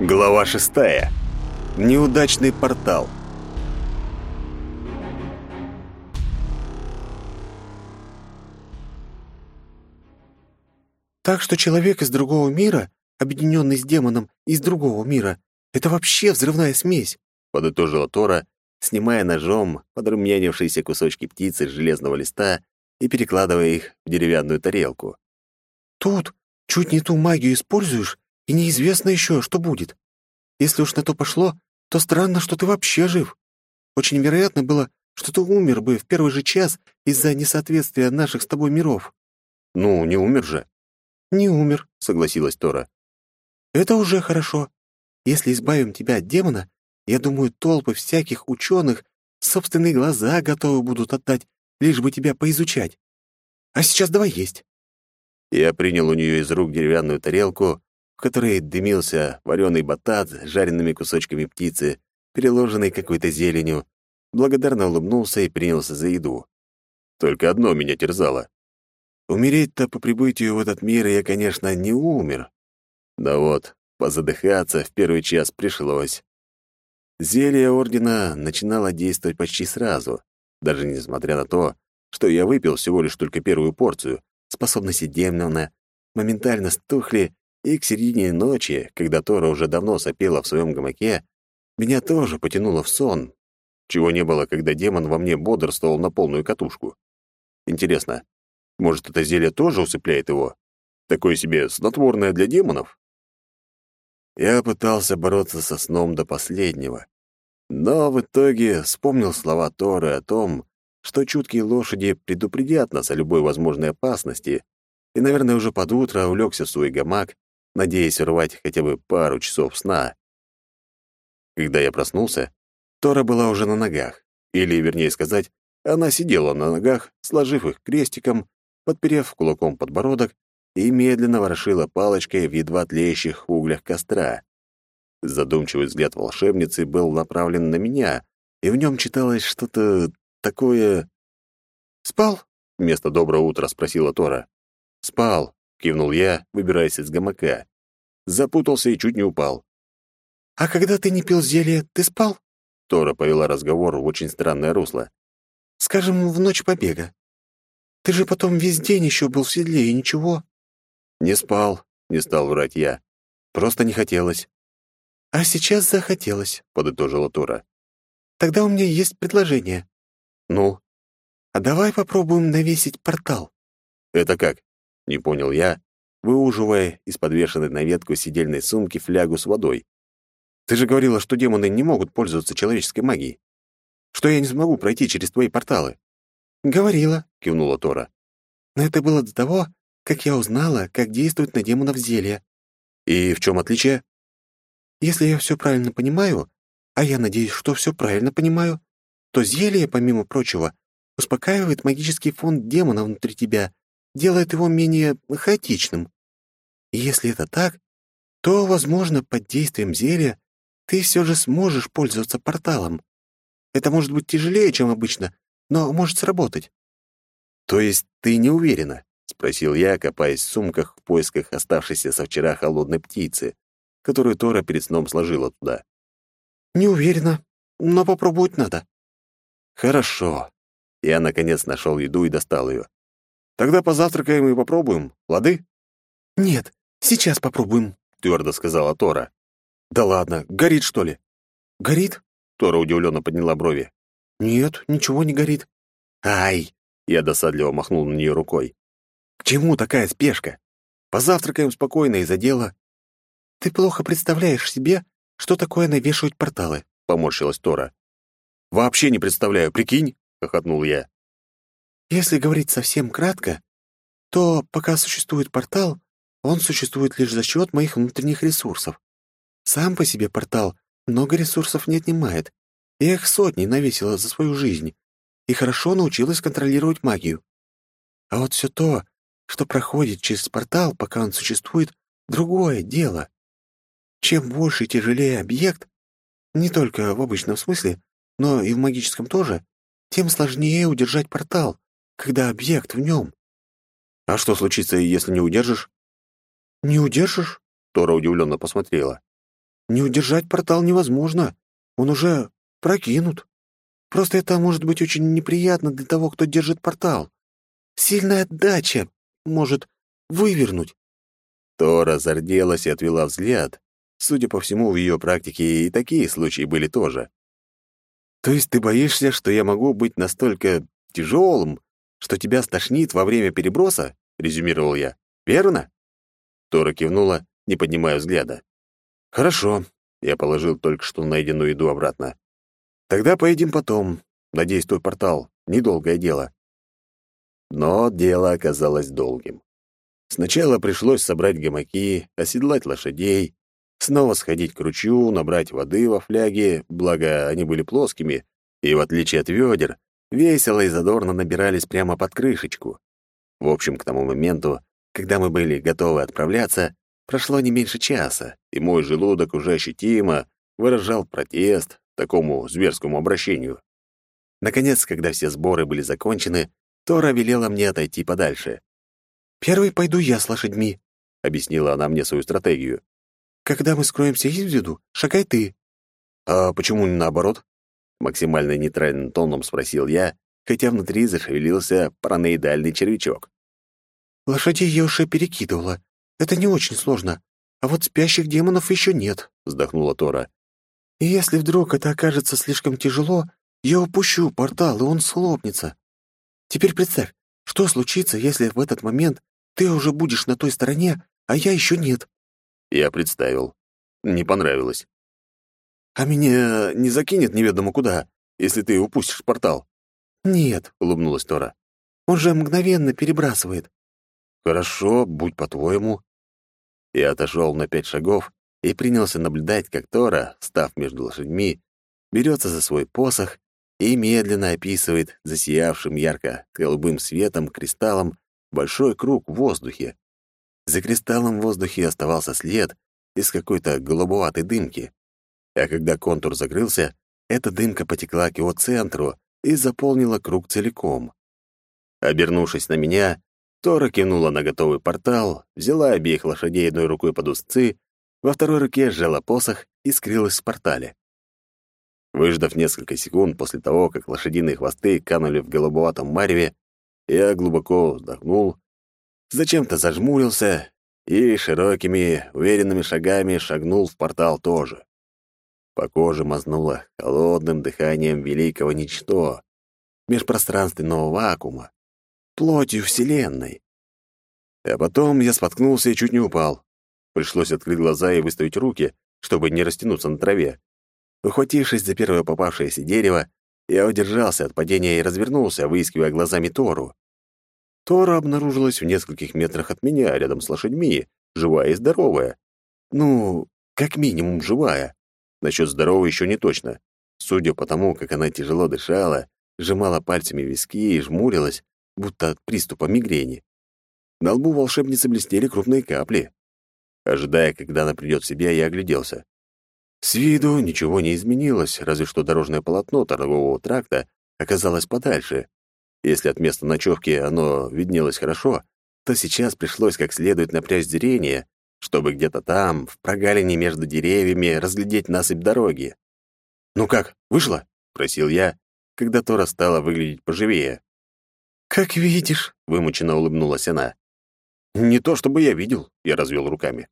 Глава шестая. Неудачный портал. Так что человек из другого мира, объединенный с демоном из другого мира, это вообще взрывная смесь, подытожила Тора, снимая ножом подрумянившиеся кусочки птицы с железного листа и перекладывая их в деревянную тарелку. Тут чуть не ту магию используешь, и неизвестно еще, что будет. Если уж на то пошло, то странно, что ты вообще жив. Очень вероятно было, что ты умер бы в первый же час из-за несоответствия наших с тобой миров». «Ну, не умер же». «Не умер», — согласилась Тора. «Это уже хорошо. Если избавим тебя от демона, я думаю, толпы всяких ученых собственные глаза готовы будут отдать, лишь бы тебя поизучать. А сейчас давай есть». Я принял у нее из рук деревянную тарелку, в которой дымился вареный батат с жареными кусочками птицы, переложенный какой-то зеленью, благодарно улыбнулся и принялся за еду. Только одно меня терзало. Умереть-то по прибытию в этот мир я, конечно, не умер. Да вот, позадыхаться в первый час пришлось. Зелье Ордена начинало действовать почти сразу, даже несмотря на то, что я выпил всего лишь только первую порцию, способности демона моментально стухли и к середине ночи, когда Тора уже давно сопела в своем гамаке, меня тоже потянуло в сон, чего не было, когда демон во мне бодрствовал на полную катушку. Интересно, может, это зелье тоже усыпляет его? Такое себе снотворное для демонов? Я пытался бороться со сном до последнего, но в итоге вспомнил слова Торы о том, что чуткие лошади предупредят нас о любой возможной опасности, и, наверное, уже под утро улегся в свой гамак надеясь урвать хотя бы пару часов сна. Когда я проснулся, Тора была уже на ногах, или, вернее сказать, она сидела на ногах, сложив их крестиком, подперев кулаком подбородок и медленно ворошила палочкой в едва тлеющих углях костра. Задумчивый взгляд волшебницы был направлен на меня, и в нем читалось что-то такое... «Спал?» — вместо доброго утра спросила Тора. «Спал», — кивнул я, выбираясь из гамака. Запутался и чуть не упал. «А когда ты не пил зелье, ты спал?» Тора повела разговор в очень странное русло. «Скажем, в ночь побега. Ты же потом весь день еще был в седле, и ничего». «Не спал», — не стал врать я. «Просто не хотелось». «А сейчас захотелось», — подытожила Тора. «Тогда у меня есть предложение». «Ну?» «А давай попробуем навесить портал». «Это как?» Не понял я, выуживая из подвешенной на ветку сидельной сумки флягу с водой. Ты же говорила, что демоны не могут пользоваться человеческой магией. Что я не смогу пройти через твои порталы. Говорила, кивнула Тора. Но это было до того, как я узнала, как действует на демонов зелье. И в чем отличие? Если я все правильно понимаю, а я надеюсь, что все правильно понимаю, то зелье, помимо прочего, успокаивает магический фон демона внутри тебя делает его менее хаотичным. И если это так, то, возможно, под действием зелья ты все же сможешь пользоваться порталом. Это может быть тяжелее, чем обычно, но может сработать. То есть ты не уверена? спросил я, копаясь в сумках в поисках оставшейся со вчера холодной птицы, которую Тора перед сном сложила туда. Не уверена, но попробовать надо. Хорошо. Я наконец нашел еду и достал ее. Тогда позавтракаем и попробуем, лады?» «Нет, сейчас попробуем», — твердо сказала Тора. «Да ладно, горит, что ли?» «Горит?» — Тора удивленно подняла брови. «Нет, ничего не горит». «Ай!» — я досадливо махнул на нее рукой. «К чему такая спешка? Позавтракаем спокойно и за дело». «Ты плохо представляешь себе, что такое навешивать порталы», — поморщилась Тора. «Вообще не представляю, прикинь?» — хохотнул я. Если говорить совсем кратко, то пока существует портал, он существует лишь за счет моих внутренних ресурсов. Сам по себе портал много ресурсов не отнимает. Я их сотни навесила за свою жизнь и хорошо научилась контролировать магию. А вот все то, что проходит через портал, пока он существует, другое дело. Чем больше и тяжелее объект, не только в обычном смысле, но и в магическом тоже, тем сложнее удержать портал, когда объект в нем. А что случится, если не удержишь? Не удержишь? Тора удивленно посмотрела. не удержать портал невозможно. Он уже прокинут. Просто это может быть очень неприятно для того, кто держит портал. Сильная отдача может вывернуть. Тора зарделась и отвела взгляд. Судя по всему, в ее практике и такие случаи были тоже. «То есть ты боишься, что я могу быть настолько тяжелым, что тебя стошнит во время переброса?» — резюмировал я. «Верно?» Тора кивнула, не поднимая взгляда. «Хорошо», — я положил только что найденную еду обратно. «Тогда поедим потом. Надеюсь, твой портал. Недолгое дело». Но дело оказалось долгим. Сначала пришлось собрать гамаки, оседлать лошадей, снова сходить к ручью, набрать воды во фляге, благо они были плоскими, и, в отличие от ведер, весело и задорно набирались прямо под крышечку. В общем, к тому моменту, когда мы были готовы отправляться, прошло не меньше часа, и мой желудок уже ощутимо выражал протест такому зверскому обращению. Наконец, когда все сборы были закончены, Тора велела мне отойти подальше. «Первый пойду я с лошадьми», — объяснила она мне свою стратегию. «Когда мы скроемся из виду, шагай ты». «А почему не наоборот?» — максимально нейтральным тоном спросил я, хотя внутри зашевелился параноидальный червячок. «Лошадей я уже перекидывала. Это не очень сложно. А вот спящих демонов еще нет», — вздохнула Тора. «И если вдруг это окажется слишком тяжело, я упущу портал, и он слопнется. Теперь представь, что случится, если в этот момент ты уже будешь на той стороне, а я еще нет?» Я представил. Не понравилось. «А меня не закинет неведомо куда, если ты упустишь портал?» «Нет», — улыбнулась Тора. «Он же мгновенно перебрасывает». «Хорошо, будь по-твоему». Я отошел на пять шагов и принялся наблюдать, как Тора, став между лошадьми, берется за свой посох и медленно описывает засиявшим ярко-голубым светом кристаллом большой круг в воздухе. За кристаллом в воздухе оставался след из какой-то голубоватой дымки. А когда контур закрылся, эта дымка потекла к его центру и заполнила круг целиком. Обернувшись на меня, Тора кивнула на готовый портал, взяла обеих лошадей одной рукой под узцы, во второй руке сжала посох и скрылась в портале. Выждав несколько секунд после того, как лошадиные хвосты канули в голубоватом мареве, я глубоко вздохнул, зачем-то зажмурился и широкими, уверенными шагами шагнул в портал тоже. По коже мазнуло холодным дыханием великого ничто, межпространственного вакуума, плотью Вселенной. А потом я споткнулся и чуть не упал. Пришлось открыть глаза и выставить руки, чтобы не растянуться на траве. Ухватившись за первое попавшееся дерево, я удержался от падения и развернулся, выискивая глазами Тору. Тора обнаружилась в нескольких метрах от меня, рядом с лошадьми, живая и здоровая. Ну, как минимум живая. Насчет здоровой еще не точно. Судя по тому, как она тяжело дышала, сжимала пальцами виски и жмурилась, будто от приступа мигрени. На лбу волшебницы блестели крупные капли. Ожидая, когда она придет в себя, я огляделся. С виду ничего не изменилось, разве что дорожное полотно торгового тракта оказалось подальше. Если от места ночевки оно виднелось хорошо, то сейчас пришлось как следует напрячь зрение, чтобы где-то там, в прогалине между деревьями, разглядеть насыпь дороги. «Ну как, вышло?» — просил я, когда Тора стала выглядеть поживее. «Как видишь», — вымученно улыбнулась она. «Не то чтобы я видел», — я развел руками.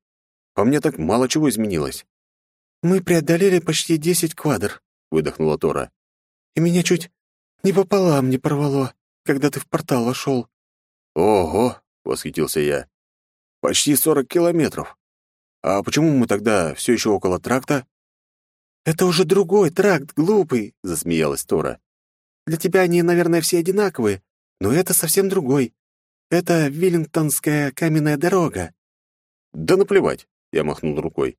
«По мне так мало чего изменилось. «Мы преодолели почти десять квадр», — выдохнула Тора. «И меня чуть не пополам не порвало, когда ты в портал вошел». «Ого!» — восхитился я. «Почти сорок километров. А почему мы тогда все еще около тракта?» «Это уже другой тракт, глупый», — засмеялась Тора. «Для тебя они, наверное, все одинаковые, но это совсем другой. Это Виллингтонская каменная дорога». «Да наплевать», — я махнул рукой.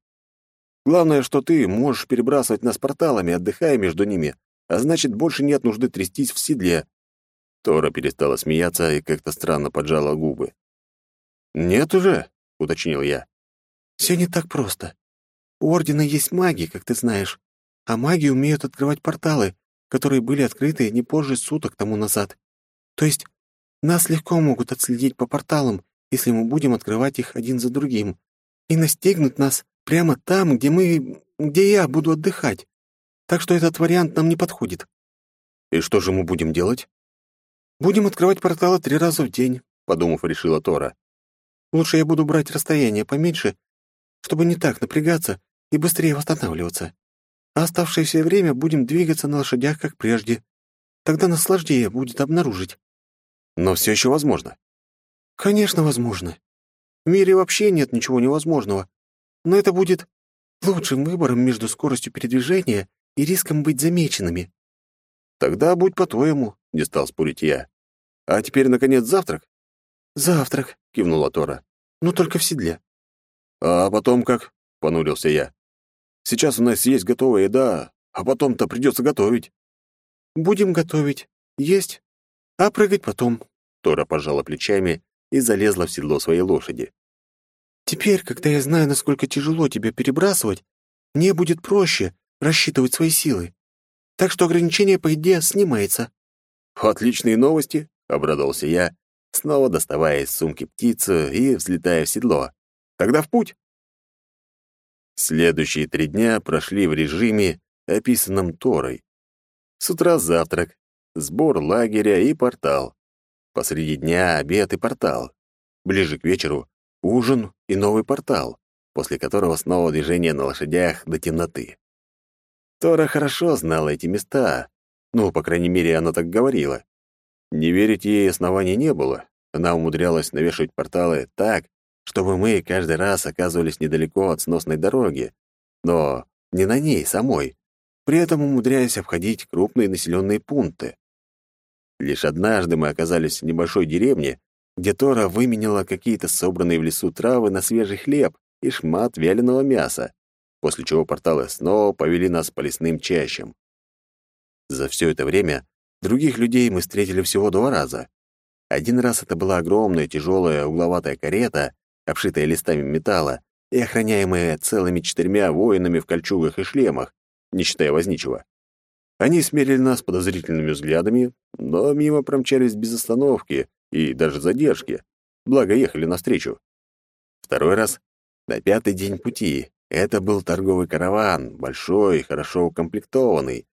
Главное, что ты можешь перебрасывать нас порталами, отдыхая между ними, а значит, больше нет нужды трястись в седле». Тора перестала смеяться и как-то странно поджала губы. «Нет уже», — уточнил я. «Все не так просто. У Ордена есть маги, как ты знаешь, а маги умеют открывать порталы, которые были открыты не позже суток тому назад. То есть нас легко могут отследить по порталам, если мы будем открывать их один за другим, и настигнуть нас Прямо там, где мы где я буду отдыхать, так что этот вариант нам не подходит». «И что же мы будем делать?» «Будем открывать порталы три раза в день», — подумав, решила Тора. «Лучше я буду брать расстояние поменьше, чтобы не так напрягаться и быстрее восстанавливаться. А оставшееся время будем двигаться на лошадях, как прежде. Тогда нас сложнее будет обнаружить». «Но все еще возможно». «Конечно, возможно. В мире вообще нет ничего невозможного. Но это будет лучшим выбором между скоростью передвижения и риском быть замеченными». «Тогда будь по-твоему», — не стал спорить я. «А теперь, наконец, завтрак?» «Завтрак», — кивнула Тора. «Но только в седле». «А потом как?» — понурился я. «Сейчас у нас есть готовая еда, а потом-то придется готовить». «Будем готовить. Есть. А прыгать потом». Тора пожала плечами и залезла в седло своей лошади. «Теперь, когда я знаю, насколько тяжело тебя перебрасывать, мне будет проще рассчитывать свои силы. Так что ограничение по еде снимается». «Отличные новости», — обрадовался я, снова доставая из сумки птицу и взлетая в седло. «Тогда в путь!» Следующие три дня прошли в режиме, описанном Торой. С утра завтрак, сбор лагеря и портал. Посреди дня обед и портал. Ближе к вечеру — ужин и новый портал, после которого снова движение на лошадях до темноты. Тора хорошо знала эти места, ну, по крайней мере, она так говорила. Не верить ей оснований не было. Она умудрялась навешивать порталы так, чтобы мы каждый раз оказывались недалеко от сносной дороги, но не на ней самой, при этом умудряясь обходить крупные населенные пункты. Лишь однажды мы оказались в небольшой деревне, где Тора выменяла какие-то собранные в лесу травы на свежий хлеб и шмат вяленого мяса, после чего порталы снова повели нас по лесным чащам. За все это время других людей мы встретили всего два раза. Один раз это была огромная тяжелая угловатая карета, обшитая листами металла и охраняемая целыми четырьмя воинами в кольчугах и шлемах, не считая возничего. Они смерили нас подозрительными взглядами, но мимо промчались без остановки и даже задержки, благо ехали навстречу. Второй раз — на пятый день пути. Это был торговый караван, большой, хорошо укомплектованный.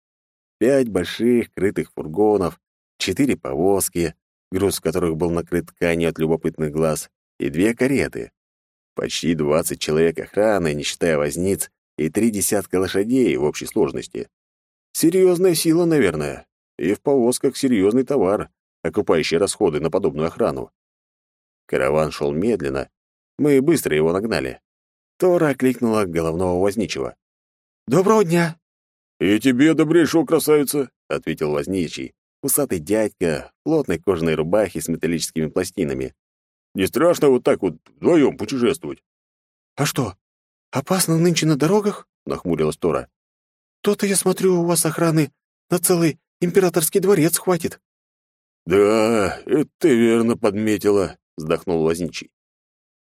Пять больших крытых фургонов, четыре повозки, груз которых был накрыт тканью от любопытных глаз, и две кареты. Почти двадцать человек охраны, не считая возниц, и три десятка лошадей в общей сложности. Серьезная сила, наверное, и в повозках серьезный товар, окупающий расходы на подобную охрану. Караван шел медленно, мы быстро его нагнали. Тора окликнула головного возничего. «Доброго дня!» «И тебе добрейшего, красавица!» — ответил возничий, усатый дядька, плотной кожаной рубахе с металлическими пластинами. «Не страшно вот так вот вдвоем путешествовать?» «А что, опасно нынче на дорогах?» — нахмурилась Тора. То-то, я смотрю, у вас охраны на целый императорский дворец хватит». «Да, это ты верно подметила», — вздохнул Возничий.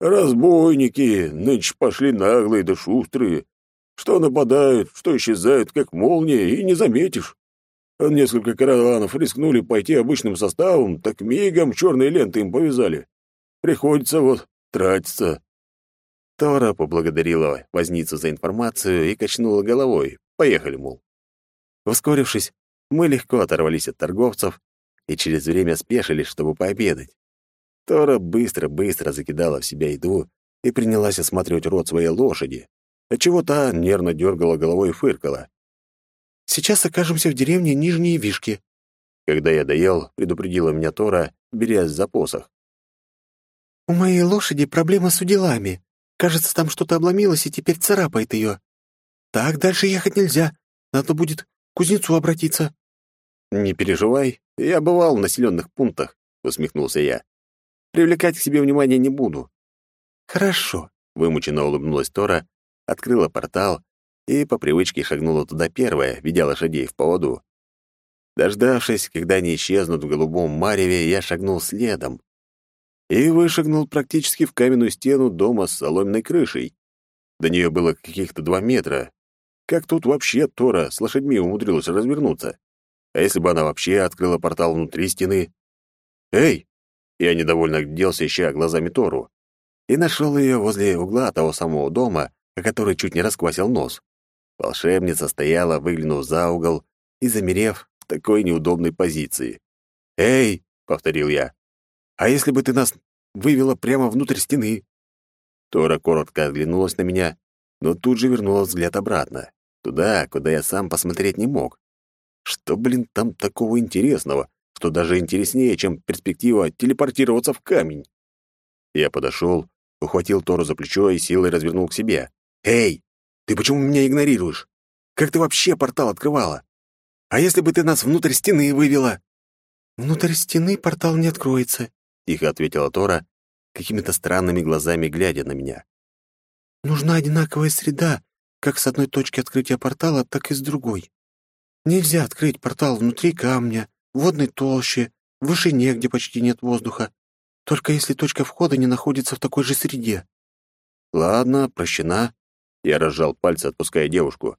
«Разбойники нынче пошли наглые да шустрые. Что нападают, что исчезают, как молния, и не заметишь. Несколько караванов рискнули пойти обычным составом, так мигом черные ленты им повязали. Приходится вот тратиться». Тора поблагодарила возницу за информацию и качнула головой, Поехали, мол. Ускорившись, мы легко оторвались от торговцев и через время спешились, чтобы пообедать. Тора быстро-быстро закидала в себя еду и принялась осматривать рот своей лошади, отчего та нервно дергала головой и фыркала. «Сейчас окажемся в деревне Нижние Вишки». Когда я доел, предупредила меня Тора, берясь за посох. «У моей лошади проблема с уделами. Кажется, там что-то обломилось и теперь царапает ее. Так дальше ехать нельзя. Надо будет к кузнецу обратиться». «Не переживай, я бывал в населенных пунктах», — усмехнулся я. «Привлекать к себе внимание не буду». «Хорошо», — вымученно улыбнулась Тора, открыла портал и по привычке шагнула туда первая, ведя лошадей в поводу. Дождавшись, когда они исчезнут в голубом мареве, я шагнул следом и вышагнул практически в каменную стену дома с соломенной крышей. До нее было каких-то два метра, как тут вообще Тора с лошадьми умудрилась развернуться? А если бы она вообще открыла портал внутри стены? «Эй!» Я недовольно огляделся, ища глазами Тору. И нашел ее возле угла того самого дома, который чуть не расквасил нос. Волшебница стояла, выглянув за угол и замерев в такой неудобной позиции. «Эй!» — повторил я. «А если бы ты нас вывела прямо внутрь стены?» Тора коротко оглянулась на меня, но тут же вернула взгляд обратно, туда, куда я сам посмотреть не мог. Что, блин, там такого интересного, что даже интереснее, чем перспектива телепортироваться в камень? Я подошел, ухватил Тору за плечо и силой развернул к себе. «Эй, ты почему меня игнорируешь? Как ты вообще портал открывала? А если бы ты нас внутрь стены вывела?» «Внутрь стены портал не откроется», — тихо ответила Тора, какими-то странными глазами глядя на меня. «Нужна одинаковая среда, как с одной точки открытия портала, так и с другой. Нельзя открыть портал внутри камня, водной толще, в вышине, где почти нет воздуха, только если точка входа не находится в такой же среде». «Ладно, прощена». Я разжал пальцы, отпуская девушку.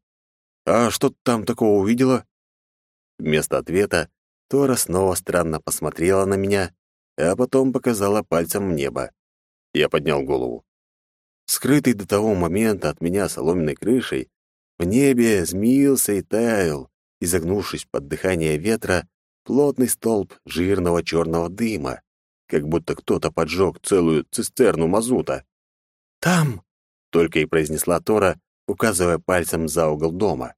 «А что ты там такого увидела?» Вместо ответа Тора снова странно посмотрела на меня, а потом показала пальцем в небо. Я поднял голову. Скрытый до того момента от меня соломенной крышей, в небе змеился и таял, изогнувшись под дыхание ветра, плотный столб жирного черного дыма, как будто кто-то поджег целую цистерну мазута. «Там!» — только и произнесла Тора, указывая пальцем за угол дома.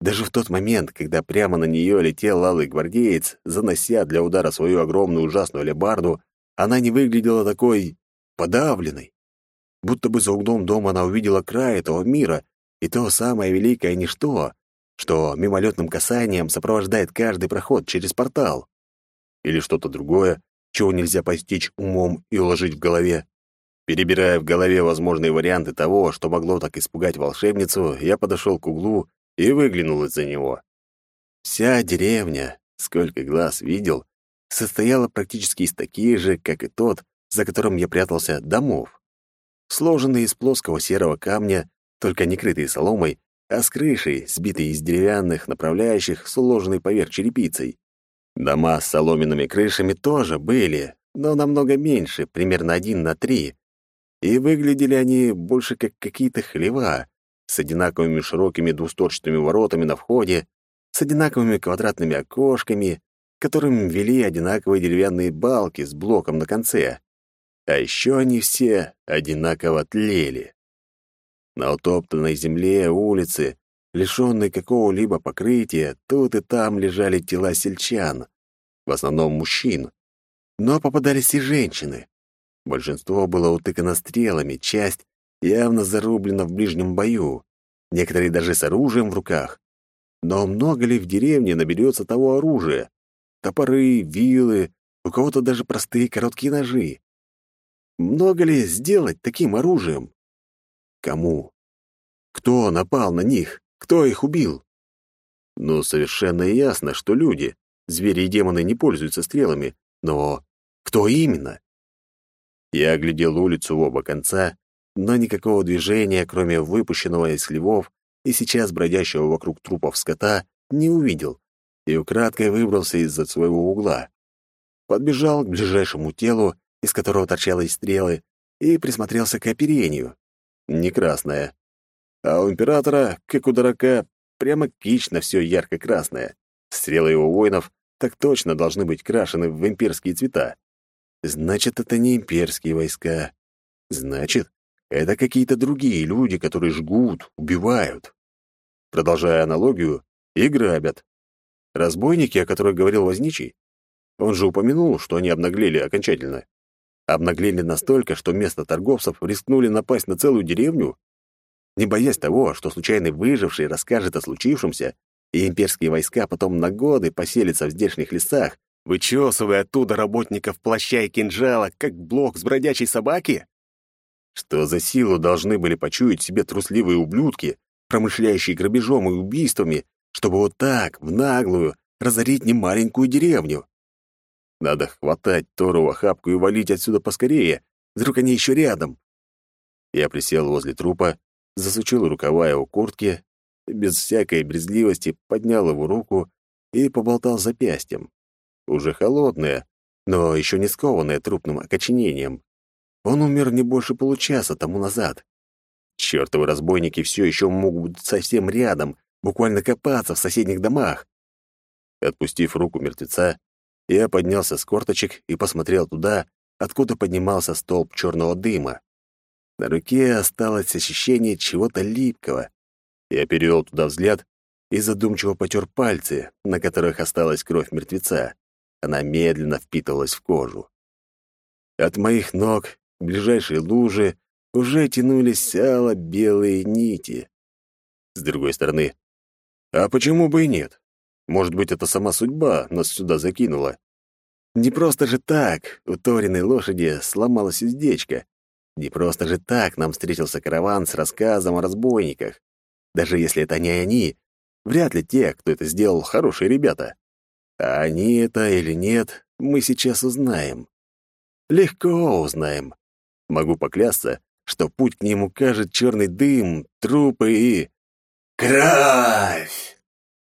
Даже в тот момент, когда прямо на нее летел алый гвардеец, занося для удара свою огромную ужасную алебарду, она не выглядела такой подавленной. Будто бы за углом дома она увидела край этого мира и то самое великое ничто, что мимолетным касанием сопровождает каждый проход через портал. Или что-то другое, чего нельзя постичь умом и уложить в голове. Перебирая в голове возможные варианты того, что могло так испугать волшебницу, я подошел к углу и выглянул из-за него. Вся деревня, сколько глаз видел, состояла практически из таких же, как и тот, за которым я прятался, домов. Сложенные из плоского серого камня, только не крытые соломой, а с крышей, сбитой из деревянных направляющих, сложенной поверх черепицей. Дома с соломенными крышами тоже были, но намного меньше, примерно один на три. И выглядели они больше как какие-то хлева, с одинаковыми широкими двустворчатыми воротами на входе, с одинаковыми квадратными окошками, которым вели одинаковые деревянные балки с блоком на конце. А еще они все одинаково тлели. На утоптанной земле улицы, лишённой какого-либо покрытия, тут и там лежали тела сельчан, в основном мужчин. Но попадались и женщины. Большинство было утыкано стрелами, часть явно зарублена в ближнем бою, некоторые даже с оружием в руках. Но много ли в деревне наберется того оружия? Топоры, вилы, у кого-то даже простые короткие ножи. Много ли сделать таким оружием? Кому? Кто напал на них? Кто их убил? Ну, совершенно ясно, что люди, звери и демоны не пользуются стрелами, но кто именно? Я оглядел улицу в оба конца но никакого движения, кроме выпущенного из хлевов и сейчас бродящего вокруг трупов скота, не увидел и украдкой выбрался из-за своего угла. Подбежал к ближайшему телу, из которого торчали стрелы, и присмотрелся к оперению. Не красное. А у императора, как у дурака, прямо кично все ярко-красное. Стрелы его воинов так точно должны быть крашены в имперские цвета. Значит, это не имперские войска. Значит, это какие-то другие люди, которые жгут, убивают. Продолжая аналогию, и грабят. Разбойники, о которых говорил Возничий, он же упомянул, что они обнаглели окончательно. Обнаглели настолько, что вместо торговцев рискнули напасть на целую деревню? Не боясь того, что случайный выживший расскажет о случившемся, и имперские войска потом на годы поселятся в здешних лесах, вычесывая оттуда работников плаща и кинжала, как блок с бродячей собаки? Что за силу должны были почуять себе трусливые ублюдки, промышляющие грабежом и убийствами, чтобы вот так, в наглую, разорить немаленькую деревню? Надо хватать Тору в охапку и валить отсюда поскорее, вдруг они еще рядом. Я присел возле трупа, засучил рукава его куртки, без всякой брезгливости поднял его руку и поболтал запястьем. Уже холодное, но еще не скованное трупным окоченением. Он умер не больше получаса тому назад. Чёртовы разбойники все еще могут быть совсем рядом, буквально копаться в соседних домах. Отпустив руку мертвеца, я поднялся с корточек и посмотрел туда, откуда поднимался столб черного дыма. На руке осталось ощущение чего-то липкого. Я перевел туда взгляд и задумчиво потер пальцы, на которых осталась кровь мертвеца. Она медленно впитывалась в кожу. От моих ног к ближайшей луже уже тянулись ало-белые нити. С другой стороны, а почему бы и нет? Может быть, это сама судьба нас сюда закинула. Не просто же так у Ториной лошади сломалась уздечка. Не просто же так нам встретился караван с рассказом о разбойниках. Даже если это не они, вряд ли те, кто это сделал, хорошие ребята. А они это или нет, мы сейчас узнаем. Легко узнаем. Могу поклясться, что путь к ним укажет черный дым, трупы и... Кровь!